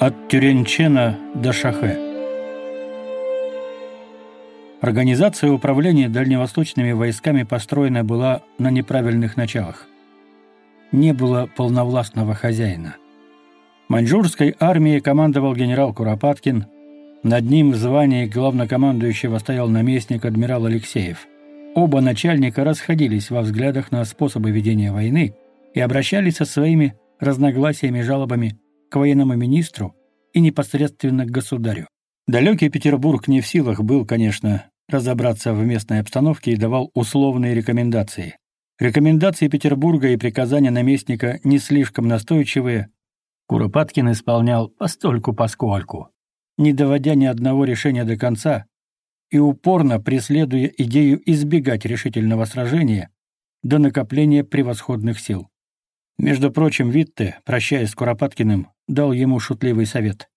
От Тюренчена до Шахе. Организация управления дальневосточными войсками построена была на неправильных началах. Не было полновластного хозяина. Маньчжурской армией командовал генерал Куропаткин, над ним в звании главнокомандующего стоял наместник адмирал Алексеев. Оба начальника расходились во взглядах на способы ведения войны и обращались со своими разногласиями жалобами к военному министру и непосредственно к государю. Далекий Петербург не в силах был, конечно, разобраться в местной обстановке и давал условные рекомендации. Рекомендации Петербурга и приказания наместника не слишком настойчивые. Куропаткин исполнял постольку-поскольку, не доводя ни одного решения до конца и упорно преследуя идею избегать решительного сражения до накопления превосходных сил. Между прочим, Витте, прощаясь с Куропаткиным, дал ему шутливый совет.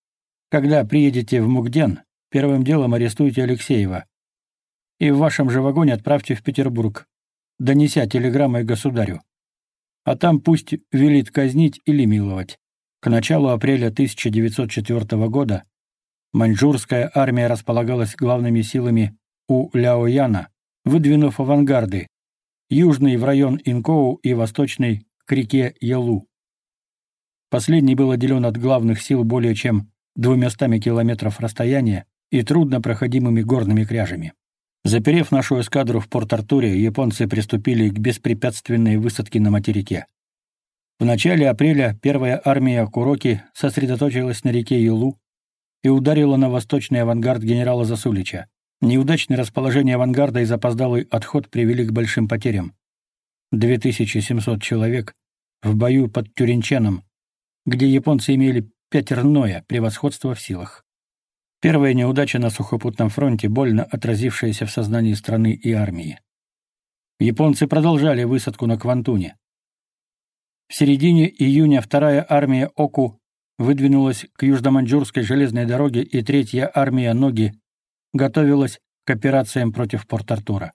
«Когда приедете в Мугден, первым делом арестуйте Алексеева и в вашем же вагоне отправьте в Петербург, донеся телеграммой государю. А там пусть велит казнить или миловать». К началу апреля 1904 года маньчжурская армия располагалась главными силами у Ляояна, выдвинув авангарды, южный в район Инкоу и восточный к реке Ялу. Последний был отделен от главных сил более чем двумястами километров расстояния и труднопроходимыми горными кряжами. Заперев нашу эскадру в Порт-Артуре, японцы приступили к беспрепятственной высадке на материке. В начале апреля первая армия Куроки сосредоточилась на реке Юлу и ударила на восточный авангард генерала Засулича. Неудачное расположение авангарда и запоздалый отход привели к большим потерям. 2700 человек в бою под Тюринчаном, где японцы имели пятерное превосходство в силах. Первая неудача на сухопутном фронте, больно отразившаяся в сознании страны и армии. Японцы продолжали высадку на Квантуне. В середине июня вторая армия Оку выдвинулась к Южно-Маньчжурской железной дороге, и третья армия Ноги готовилась к операциям против Порт-Артура.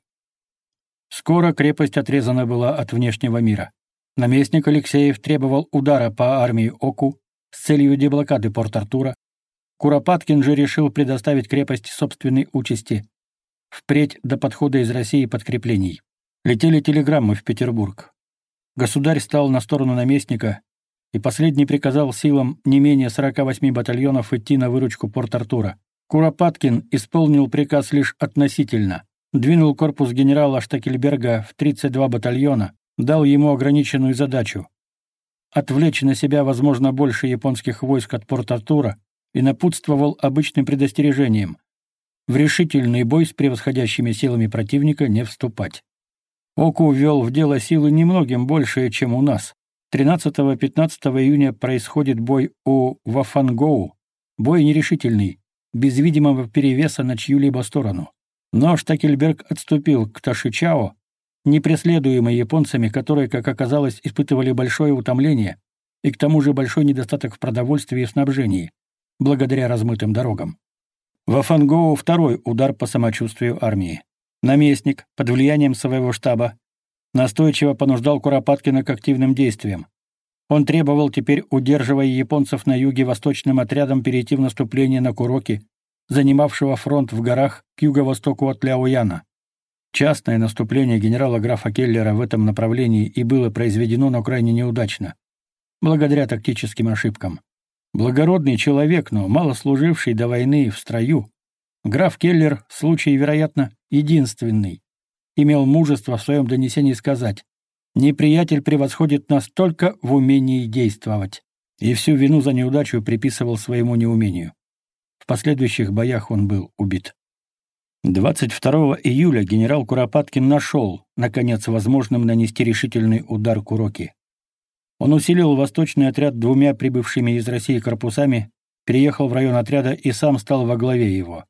Скоро крепость отрезана была от внешнего мира. Наместник Алексеев требовал удара по армии Оку с целью деблокады Порт-Артура. Куропаткин же решил предоставить крепость собственной участи, впредь до подхода из России подкреплений. Летели телеграммы в Петербург. Государь стал на сторону наместника, и последний приказал силам не менее 48 батальонов идти на выручку Порт-Артура. Куропаткин исполнил приказ лишь относительно. Двинул корпус генерала Штакельберга в 32 батальона, дал ему ограниченную задачу — отвлечь на себя, возможно, больше японских войск от Порт-Артура и напутствовал обычным предостережением — в решительный бой с превосходящими силами противника не вступать. Оку ввел в дело силы немногим больше, чем у нас. 13-15 июня происходит бой у Вафангоу, бой нерешительный, без видимого перевеса на чью-либо сторону. Но Штакельберг отступил к Ташичао, не непреследуемые японцами, которые, как оказалось, испытывали большое утомление и к тому же большой недостаток в продовольствии и снабжении, благодаря размытым дорогам. Во Фангоу второй удар по самочувствию армии. Наместник, под влиянием своего штаба, настойчиво понуждал Куропаткина к активным действиям. Он требовал теперь, удерживая японцев на юге восточным отрядом, перейти в наступление на Куроки, занимавшего фронт в горах к юго-востоку от Ляояна. Частное наступление генерала графа Келлера в этом направлении и было произведено, но крайне неудачно, благодаря тактическим ошибкам. Благородный человек, но мало служивший до войны в строю, граф Келлер, случай, вероятно, единственный, имел мужество в своем донесении сказать «Неприятель превосходит нас только в умении действовать», и всю вину за неудачу приписывал своему неумению. В последующих боях он был убит. 22 июля генерал Куропаткин нашел, наконец, возможным нанести решительный удар Куроки. Он усилил восточный отряд двумя прибывшими из России корпусами, переехал в район отряда и сам стал во главе его.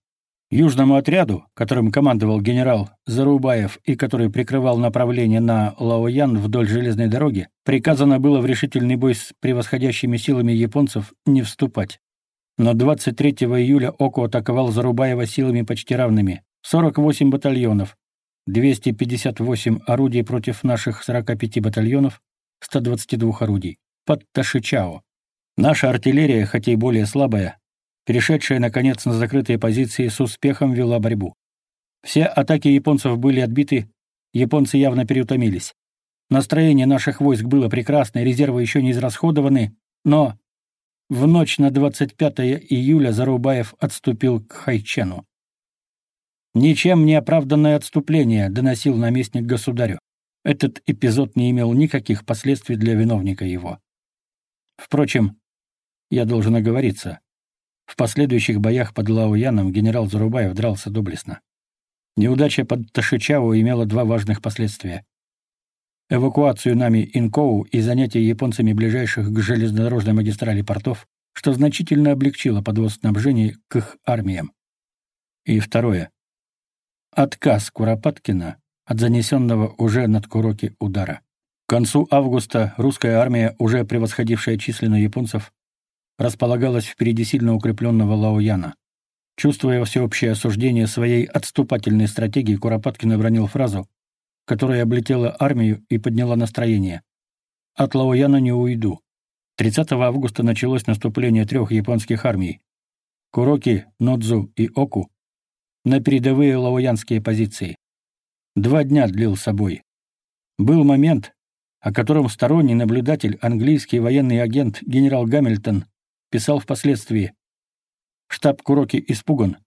Южному отряду, которым командовал генерал Зарубаев и который прикрывал направление на Лаоян вдоль железной дороги, приказано было в решительный бой с превосходящими силами японцев не вступать. Но 23 июля Оку атаковал Зарубаева силами почти равными. 48 батальонов, 258 орудий против наших 45 батальонов, 122 орудий. Под Ташичао. Наша артиллерия, хотя и более слабая, перешедшая, наконец, на закрытые позиции, с успехом вела борьбу. Все атаки японцев были отбиты, японцы явно переутомились. Настроение наших войск было прекрасное, резервы еще не израсходованы, но в ночь на 25 июля Зарубаев отступил к Хайчену. «Ничем не оправданное отступление», — доносил наместник государю. Этот эпизод не имел никаких последствий для виновника его. Впрочем, я должен оговориться. В последующих боях под Лауяном генерал Зарубаев дрался доблестно. Неудача под Ташичао имела два важных последствия эвакуацию нами Инкоу и занятие японцами ближайших к железнодорожной магистрали портов, что значительно облегчило подвоз снабжений к их армиям. И второе. Отказ Куропаткина от занесенного уже над Куроки удара. К концу августа русская армия, уже превосходившая численно японцев, располагалась впереди сильно укрепленного Лаояна. Чувствуя всеобщее осуждение своей отступательной стратегии, Куропаткин обронил фразу которая облетела армию и подняла настроение. От Лаояна не уйду. 30 августа началось наступление трех японских армий. Куроки, Нодзу и Оку на передовые лаоянские позиции. Два дня длил собой. Был момент, о котором сторонний наблюдатель, английский военный агент генерал Гамильтон, писал впоследствии. Штаб Куроки испуган.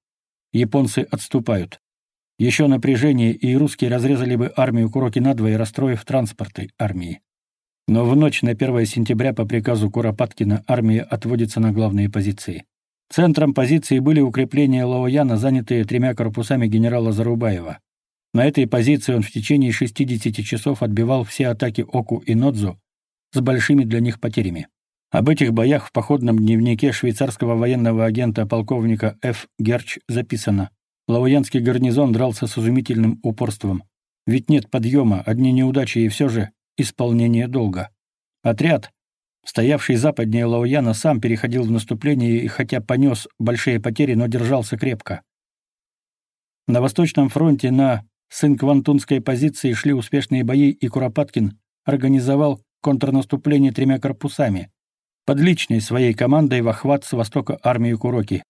Японцы отступают. Еще напряжение, и русские разрезали бы армию Куроки надвое, расстроив транспорты армии. Но в ночь на 1 сентября по приказу Куропаткина армия отводится на главные позиции. Центром позиции были укрепления Лаояна, занятые тремя корпусами генерала Зарубаева. На этой позиции он в течение 60 часов отбивал все атаки Оку и Нодзу с большими для них потерями. Об этих боях в походном дневнике швейцарского военного агента полковника Ф. Герч записано. Лавоянский гарнизон дрался с изумительным упорством. Ведь нет подъема, одни неудачи и все же исполнение долга. Отряд, стоявший западнее Лауяна, сам переходил в наступление и хотя понес большие потери, но держался крепко. На Восточном фронте на Сынквантунской позиции шли успешные бои, и Куропаткин организовал контрнаступление тремя корпусами под личной своей командой в охват с востока армию Куроки.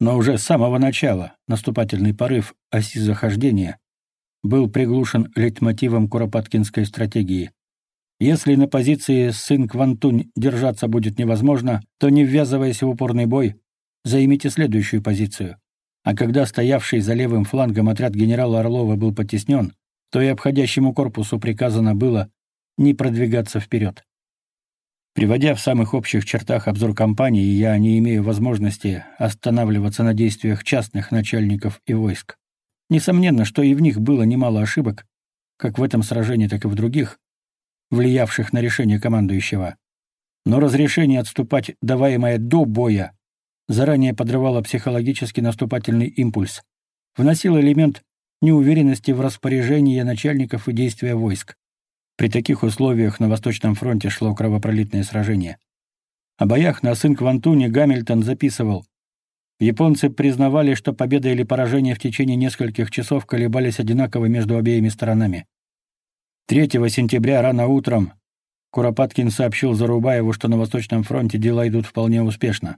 Но уже с самого начала наступательный порыв оси захождения был приглушен лейтмотивом куропаткинской стратегии. Если на позиции сын Квантунь держаться будет невозможно, то, не ввязываясь в упорный бой, займите следующую позицию. А когда стоявший за левым флангом отряд генерала Орлова был потеснен, то и обходящему корпусу приказано было не продвигаться вперед. Приводя в самых общих чертах обзор компании, я не имею возможности останавливаться на действиях частных начальников и войск. Несомненно, что и в них было немало ошибок, как в этом сражении, так и в других, влиявших на решение командующего. Но разрешение отступать, даваемое до боя, заранее подрывало психологически наступательный импульс, вносило элемент неуверенности в распоряжение начальников и действия войск. При таких условиях на Восточном фронте шло кровопролитное сражение. О боях на Сынквантуне Гамильтон записывал. Японцы признавали, что победа или поражение в течение нескольких часов колебались одинаково между обеими сторонами. 3 сентября рано утром Куропаткин сообщил Зарубаеву, что на Восточном фронте дела идут вполне успешно.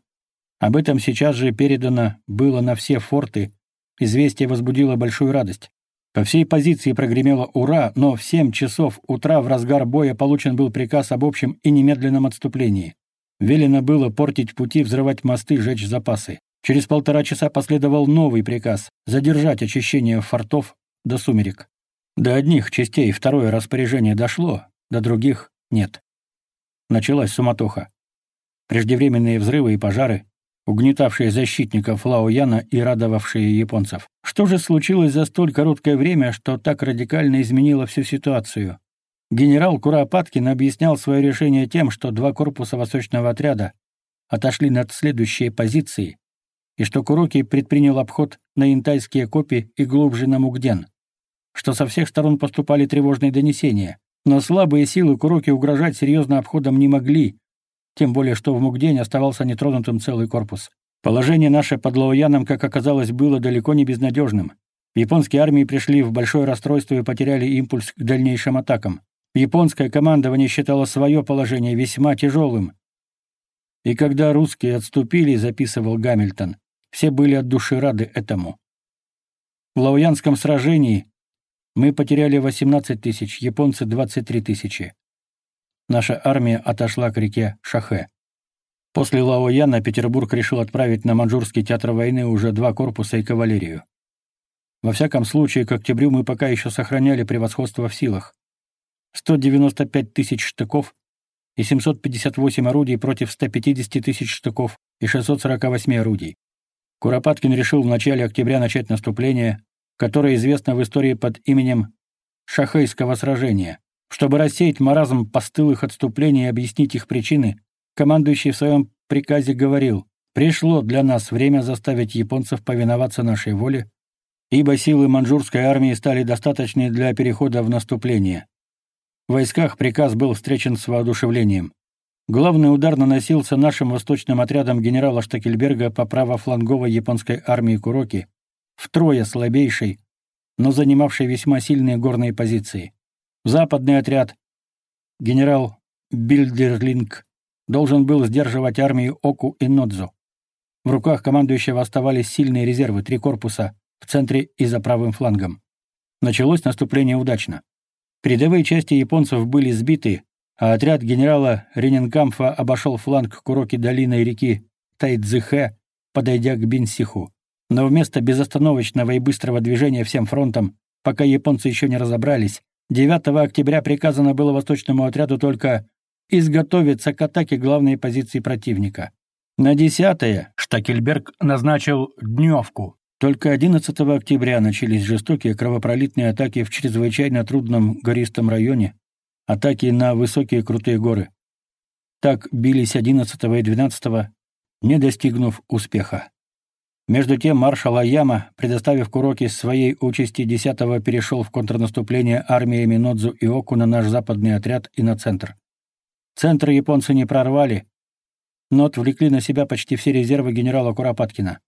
Об этом сейчас же передано было на все форты, известие возбудило большую радость. По всей позиции прогремело «Ура!», но в 7 часов утра в разгар боя получен был приказ об общем и немедленном отступлении. Велено было портить пути, взрывать мосты, жечь запасы. Через полтора часа последовал новый приказ – задержать очищение фортов до сумерек. До одних частей второе распоряжение дошло, до других – нет. Началась суматоха. Преждевременные взрывы и пожары, угнетавшие защитников Лао Яна и радовавшие японцев. Что же случилось за столь короткое время, что так радикально изменило всю ситуацию? Генерал Куропаткин объяснял свое решение тем, что два корпуса восточного отряда отошли над следующие позиции, и что Куроки предпринял обход на Интайские копи и глубже на Мугден, что со всех сторон поступали тревожные донесения, но слабые силы Куроки угрожать серьезным обходом не могли, тем более что в Мугдене оставался нетронутым целый корпус. Положение наше под Лаояном, как оказалось, было далеко не безнадежным. Японские армии пришли в большое расстройство и потеряли импульс к дальнейшим атакам. Японское командование считало свое положение весьма тяжелым. И когда русские отступили, записывал Гамильтон, все были от души рады этому. В Лаоянском сражении мы потеряли 18 тысяч, японцы 23 тысячи наша армия отошла к реке Шахе. После Лао Яна Петербург решил отправить на Манчжурский театр войны уже два корпуса и кавалерию. Во всяком случае, к октябрю мы пока еще сохраняли превосходство в силах. 195 тысяч штыков и 758 орудий против 150 тысяч штыков и 648 орудий. Куропаткин решил в начале октября начать наступление, которое известно в истории под именем Шахейского сражения, чтобы рассеять маразм постылых отступлений и объяснить их причины, командующий в своем приказе говорил «Пришло для нас время заставить японцев повиноваться нашей воле, ибо силы манчжурской армии стали достаточны для перехода в наступление». В войсках приказ был встречен с воодушевлением. Главный удар наносился нашим восточным отрядам генерала Штакельберга по правофланговой японской армии Куроки, втрое слабейшей, но занимавшей весьма сильные горные позиции. Западный отряд генерал Бильдерлинг должен был сдерживать армию Оку и Нодзу. В руках командующего оставались сильные резервы, три корпуса, в центре и за правым флангом. Началось наступление удачно. Передовые части японцев были сбиты, а отряд генерала Рененгамфа обошел фланг Куроки долины и реки Тайдзихэ, подойдя к Бинсиху. Но вместо безостановочного и быстрого движения всем фронтом, пока японцы еще не разобрались, 9 октября приказано было восточному отряду только изготовиться к атаке главной позиции противника. На 10 Штакельберг назначил дневку. Только 11 октября начались жестокие кровопролитные атаки в чрезвычайно трудном гористом районе, атаки на высокие крутые горы. Так бились 11 и 12, не достигнув успеха. Между тем маршал Аяма, предоставив Куроки своей участи 10-го, перешел в контрнаступление армиями Нодзу и Оку на наш западный отряд и на центр. Центры японцы не прорвали, но отвлекли на себя почти все резервы генерала Куропаткина.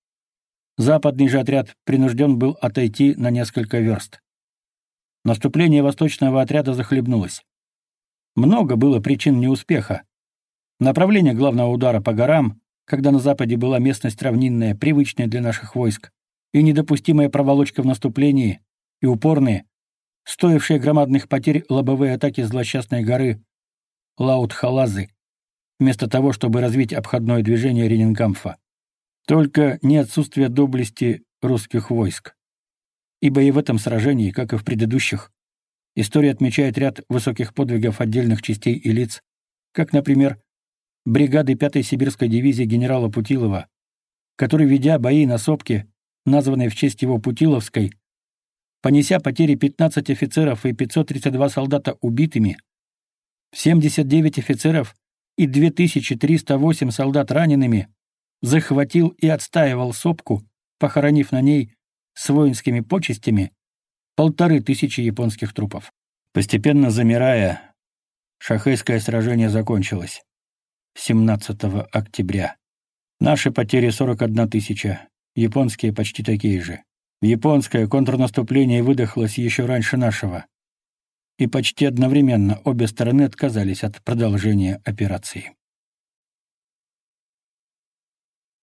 Западный же отряд принужден был отойти на несколько верст. Наступление восточного отряда захлебнулось. Много было причин неуспеха. Направление главного удара по горам, когда на Западе была местность равнинная, привычная для наших войск, и недопустимая проволочка в наступлении, и упорные, стоившие громадных потерь лобовые атаки злосчастной горы Лаут-Халазы, вместо того, чтобы развить обходное движение Ренинкамфа. Только не отсутствие доблести русских войск. Ибо и в этом сражении, как и в предыдущих, история отмечает ряд высоких подвигов отдельных частей и лиц, как, например, бригады 5-й сибирской дивизии генерала Путилова, который, ведя бои на Сопке, названной в честь его Путиловской, понеся потери 15 офицеров и 532 солдата убитыми, 79 офицеров и 2308 солдат ранеными, захватил и отстаивал Сопку, похоронив на ней с воинскими почестями полторы тысячи японских трупов. Постепенно замирая, шахейское сражение закончилось. 17 октября. Наши потери 41 тысяча, японские почти такие же. Японское контрнаступление выдохлось еще раньше нашего. И почти одновременно обе стороны отказались от продолжения операции.